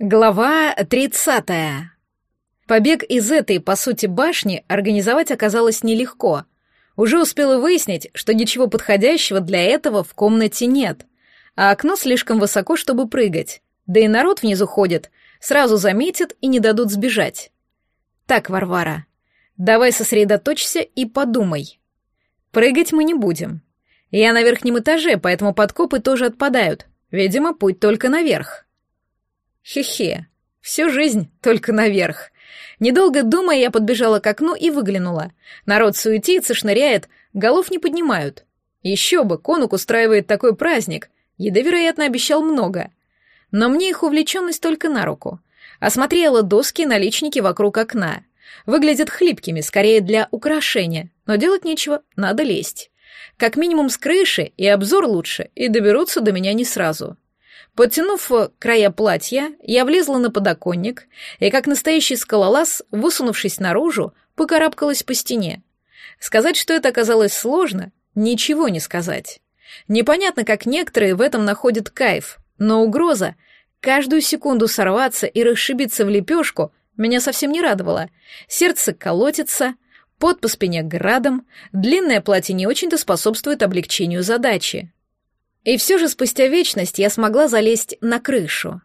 Глава 30. Побег из этой, по сути, башни организовать оказалось нелегко. Уже успела выяснить, что ничего подходящего для этого в комнате нет, а окно слишком высоко, чтобы прыгать. Да и народ внизу ходит, сразу заметят и не дадут сбежать. Так, Варвара, давай сосредоточься и подумай. Прыгать мы не будем. Я на верхнем этаже, поэтому подкопы тоже отпадают. Видимо, путь только наверх. Хе-хе. Всю жизнь только наверх. Недолго думая, я подбежала к окну и выглянула. Народ суетится, шныряет, голов не поднимают. Еще бы, конук устраивает такой праздник. Еды, вероятно, обещал много. Но мне их увлеченность только на руку. Осмотрела доски и наличники вокруг окна. Выглядят хлипкими, скорее для украшения, но делать нечего, надо лезть. Как минимум с крыши, и обзор лучше, и доберутся до меня не сразу. Подтянув края платья, я влезла на подоконник и, как настоящий скалолаз, высунувшись наружу, покарабкалась по стене. Сказать, что это оказалось сложно, ничего не сказать. Непонятно, как некоторые в этом находят кайф, но угроза каждую секунду сорваться и расшибиться в лепешку меня совсем не радовала. Сердце колотится, пот по спине градом, длинное платье не очень-то способствует облегчению задачи. И все же спустя вечность я смогла залезть на крышу.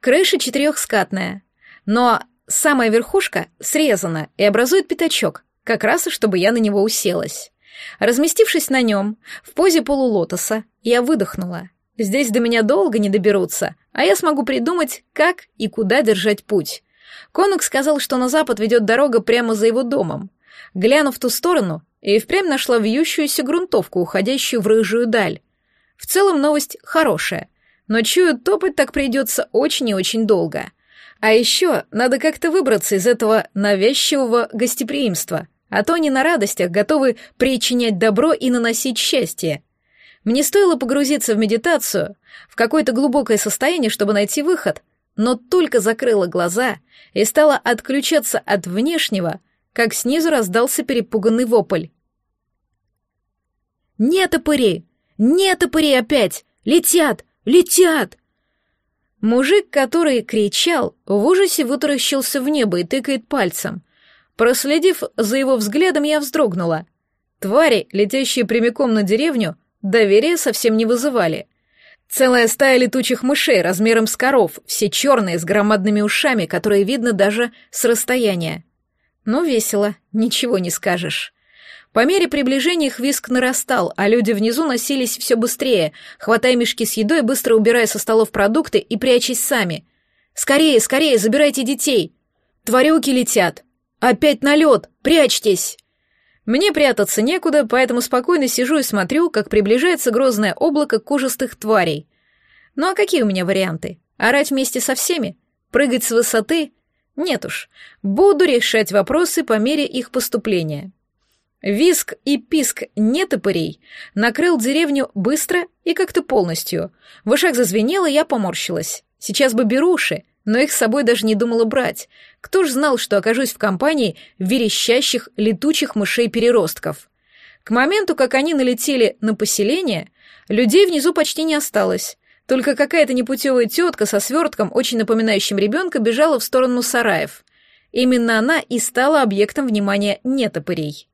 Крыша четырехскатная, но самая верхушка срезана и образует пятачок, как раз чтобы я на него уселась. Разместившись на нем, в позе полулотоса, я выдохнула. Здесь до меня долго не доберутся, а я смогу придумать, как и куда держать путь. Конук сказал, что на запад ведет дорога прямо за его домом. Глянув в ту сторону, и впрямь нашла вьющуюся грунтовку, уходящую в рыжую даль. В целом новость хорошая, но чую, топать так придется очень и очень долго. А еще надо как-то выбраться из этого навязчивого гостеприимства, а то они на радостях готовы причинять добро и наносить счастье. Мне стоило погрузиться в медитацию, в какое-то глубокое состояние, чтобы найти выход, но только закрыла глаза и стала отключаться от внешнего, как снизу раздался перепуганный вопль. «Нет, опыри! Нет, упыри опять! Летят! Летят!» Мужик, который кричал, в ужасе вытаращился в небо и тыкает пальцем. Проследив за его взглядом, я вздрогнула. Твари, летящие прямиком на деревню, доверия совсем не вызывали. Целая стая летучих мышей размером с коров, все черные, с громадными ушами, которые видно даже с расстояния. Ну, весело, ничего не скажешь. По мере приближения их виск нарастал, а люди внизу носились все быстрее, хватая мешки с едой, быстро убирая со столов продукты и прячась сами. «Скорее, скорее, забирайте детей!» «Тварюки летят!» «Опять на лед! Прячьтесь!» Мне прятаться некуда, поэтому спокойно сижу и смотрю, как приближается грозное облако кожистых тварей. Ну а какие у меня варианты? Орать вместе со всеми? Прыгать с высоты? Нет уж. Буду решать вопросы по мере их поступления. Виск и писк нетопырей накрыл деревню быстро и как-то полностью. В ушах зазвенело, я поморщилась. Сейчас бы беруши, но их с собой даже не думала брать. Кто ж знал, что окажусь в компании верещащих летучих мышей-переростков? К моменту, как они налетели на поселение, людей внизу почти не осталось. Только какая-то непутевая тетка со свертком, очень напоминающим ребенка, бежала в сторону сараев. Именно она и стала объектом внимания нетопырей.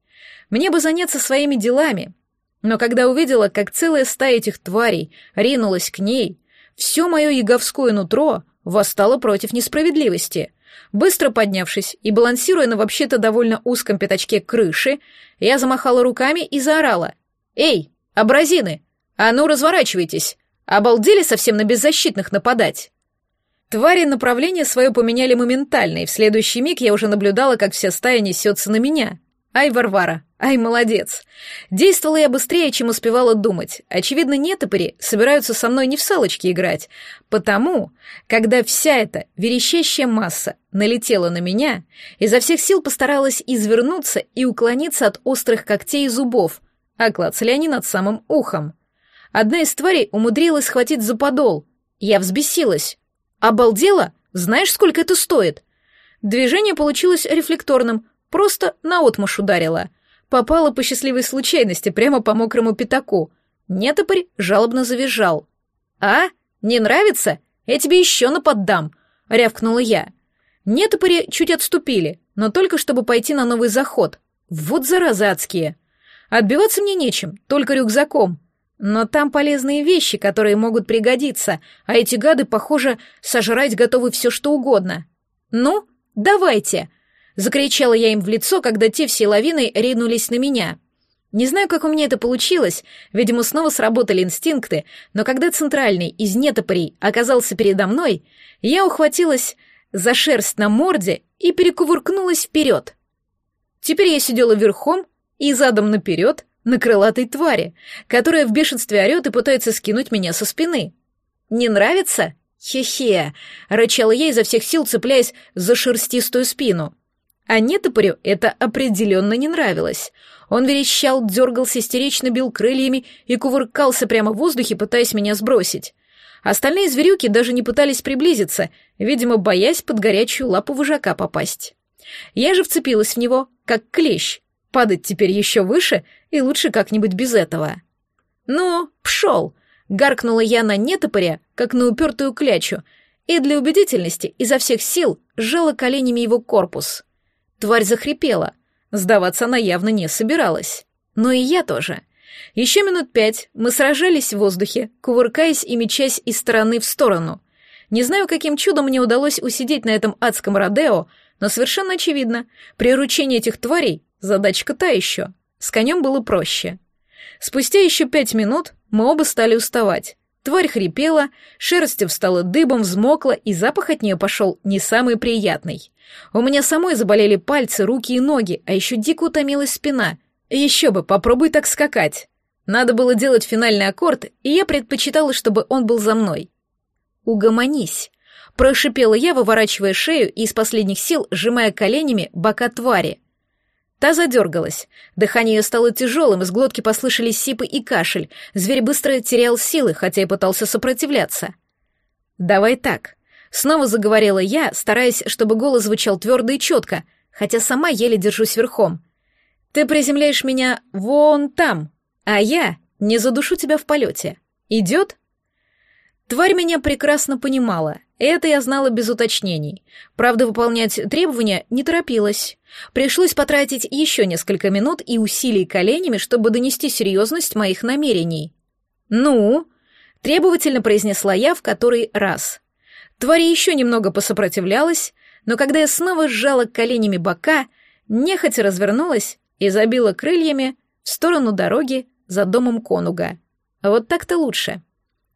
Мне бы заняться своими делами. Но когда увидела, как целая стая этих тварей ринулась к ней, все мое яговское нутро восстало против несправедливости. Быстро поднявшись и балансируя на вообще-то довольно узком пятачке крыши, я замахала руками и заорала. «Эй, абразины! А ну, разворачивайтесь! Обалдели совсем на беззащитных нападать!» Твари направление свое поменяли моментально, и в следующий миг я уже наблюдала, как вся стая несется на меня. Ай, Варвара, ай, молодец. Действовала я быстрее, чем успевала думать. Очевидно, нетопыри собираются со мной не в салочки играть. Потому, когда вся эта верещащая масса налетела на меня, изо всех сил постаралась извернуться и уклониться от острых когтей и зубов, а клацали они над самым ухом. Одна из тварей умудрилась схватить за подол. Я взбесилась. «Обалдела? Знаешь, сколько это стоит?» Движение получилось рефлекторным — Просто наотмашь ударила. Попала по счастливой случайности прямо по мокрому пятаку. Нетопырь жалобно завизжал. «А? Не нравится? Я тебе еще наподдам!» рявкнула я. Нетопыри чуть отступили, но только чтобы пойти на новый заход. Вот заразы адские. Отбиваться мне нечем, только рюкзаком. Но там полезные вещи, которые могут пригодиться, а эти гады, похоже, сожрать готовы все что угодно. Ну, давайте! Закричала я им в лицо, когда те все лавиной ринулись на меня. Не знаю, как у меня это получилось, видимо, снова сработали инстинкты, но когда центральный из нетопорей оказался передо мной, я ухватилась за шерсть на морде и перекувыркнулась вперед. Теперь я сидела верхом и задом наперед на крылатой твари, которая в бешенстве орет и пытается скинуть меня со спины. «Не нравится?» «Хе-хе!» — рычала я изо всех сил, цепляясь за шерстистую спину. А нетопырю это определенно не нравилось. Он верещал, дергался, истерично бил крыльями и кувыркался прямо в воздухе, пытаясь меня сбросить. Остальные зверюки даже не пытались приблизиться, видимо, боясь под горячую лапу вожака попасть. Я же вцепилась в него, как клещ. Падать теперь еще выше, и лучше как-нибудь без этого. «Ну, пшел!» — гаркнула я на нетопыря, как на упертую клячу, и для убедительности изо всех сил сжала коленями его корпус. Тварь захрипела. Сдаваться она явно не собиралась. Но и я тоже — еще минут пять мы сражались в воздухе, кувыркаясь и мечась из стороны в сторону. Не знаю, каким чудом мне удалось усидеть на этом адском Родео, но совершенно очевидно, приручение этих тварей — задачка та еще. С конем было проще. Спустя еще пять минут мы оба стали уставать. Тварь хрипела, шерсть встала дыбом, взмокла, и запах от нее пошел не самый приятный. У меня самой заболели пальцы, руки и ноги, а еще дико утомилась спина. Еще бы, попробуй так скакать. Надо было делать финальный аккорд, и я предпочитала, чтобы он был за мной. «Угомонись», — прошипела я, выворачивая шею и из последних сил сжимая коленями бока твари. Та задергалась. Дыхание ее стало тяжелым, из глотки послышались сипы и кашель. Зверь быстро терял силы, хотя и пытался сопротивляться. «Давай так», — снова заговорила я, стараясь, чтобы голос звучал твердо и четко, хотя сама еле держусь верхом. «Ты приземляешь меня вон там, а я не задушу тебя в полете. Идет? Тварь меня прекрасно понимала. Это я знала без уточнений. Правда, выполнять требования не торопилась. Пришлось потратить еще несколько минут и усилий коленями, чтобы донести серьезность моих намерений. «Ну?» — требовательно произнесла я в который раз. Тварь еще немного посопротивлялась, но когда я снова сжала коленями бока, нехотя развернулась и забила крыльями в сторону дороги за домом Конуга. Вот так-то лучше.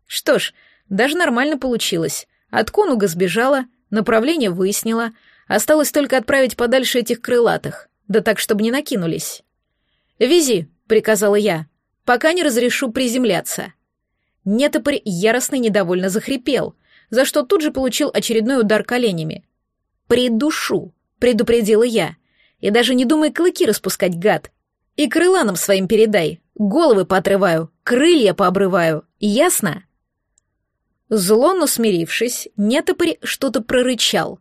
Что ж, даже нормально получилось. От Конуга сбежала, направление выяснила, осталось только отправить подальше этих крылатых, да так, чтобы не накинулись. «Вези», — приказала я, — «пока не разрешу приземляться». Нетопырь яростно недовольно захрипел, за что тут же получил очередной удар коленями. «Придушу», — предупредила я, — «и даже не думай клыки распускать, гад. И крыла нам своим передай, Головы поотрываю, крылья пообрываю. Ясно?» Зло, но смирившись, нетопырь что-то прорычал.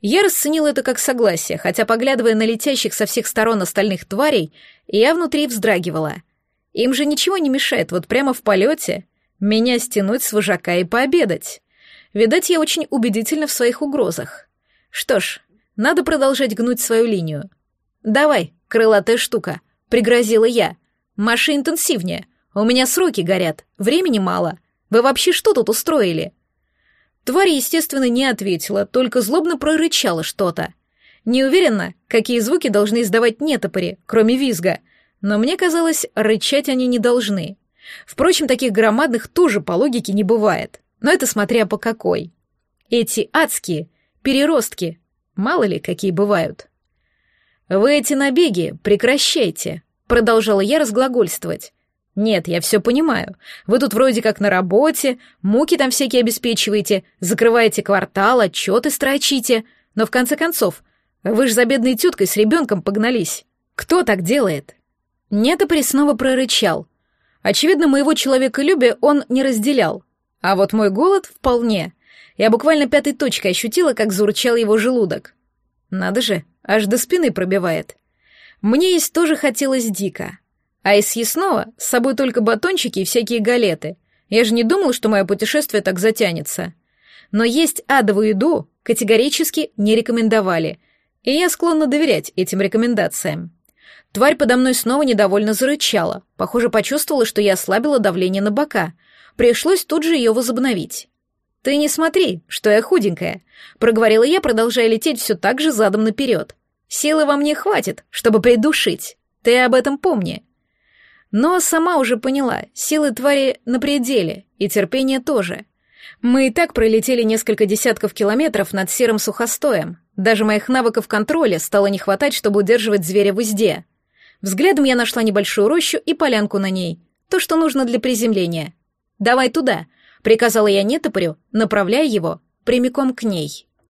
Я расценил это как согласие, хотя, поглядывая на летящих со всех сторон остальных тварей, я внутри вздрагивала. Им же ничего не мешает вот прямо в полете меня стянуть с вожака и пообедать. Видать, я очень убедительна в своих угрозах. Что ж, надо продолжать гнуть свою линию. «Давай, крылатая штука», — пригрозила я. Маши интенсивнее. У меня сроки горят, времени мало. Вы вообще что тут устроили?» Тварь, естественно, не ответила, только злобно прорычала что-то. Не уверена, какие звуки должны издавать нетопыри, кроме визга, но мне казалось, рычать они не должны. Впрочем, таких громадных тоже по логике не бывает, но это смотря по какой. Эти адские, переростки, мало ли какие бывают. «Вы эти набеги прекращайте», Продолжала я разглагольствовать. «Нет, я все понимаю. Вы тут вроде как на работе, муки там всякие обеспечиваете, закрываете квартал, отчеты строчите. Но в конце концов, вы ж за бедной теткой с ребенком погнались. Кто так делает?» Нетопри снова прорычал. Очевидно, моего человеколюбия он не разделял. А вот мой голод вполне. Я буквально пятой точкой ощутила, как заурчал его желудок. Надо же, аж до спины пробивает. Мне есть тоже хотелось дико. А из съестного с собой только батончики и всякие галеты. Я же не думал, что мое путешествие так затянется. но есть адовую еду категорически не рекомендовали, и я склонна доверять этим рекомендациям. Тварь подо мной снова недовольно зарычала, похоже, почувствовала, что я ослабила давление на бока. Пришлось тут же ее возобновить. «Ты не смотри, что я худенькая», — проговорила я, продолжая лететь все так же задом наперед. «Силы во мне хватит, чтобы придушить. Ты об этом помни». Но сама уже поняла, силы твари на пределе, и терпение тоже. Мы и так пролетели несколько десятков километров над серым сухостоем. Даже моих навыков контроля стало не хватать, чтобы удерживать зверя в узде. Взглядом я нашла небольшую рощу и полянку на ней. То, что нужно для приземления. «Давай туда», — приказала я нетопырю, направляя его прямиком к ней.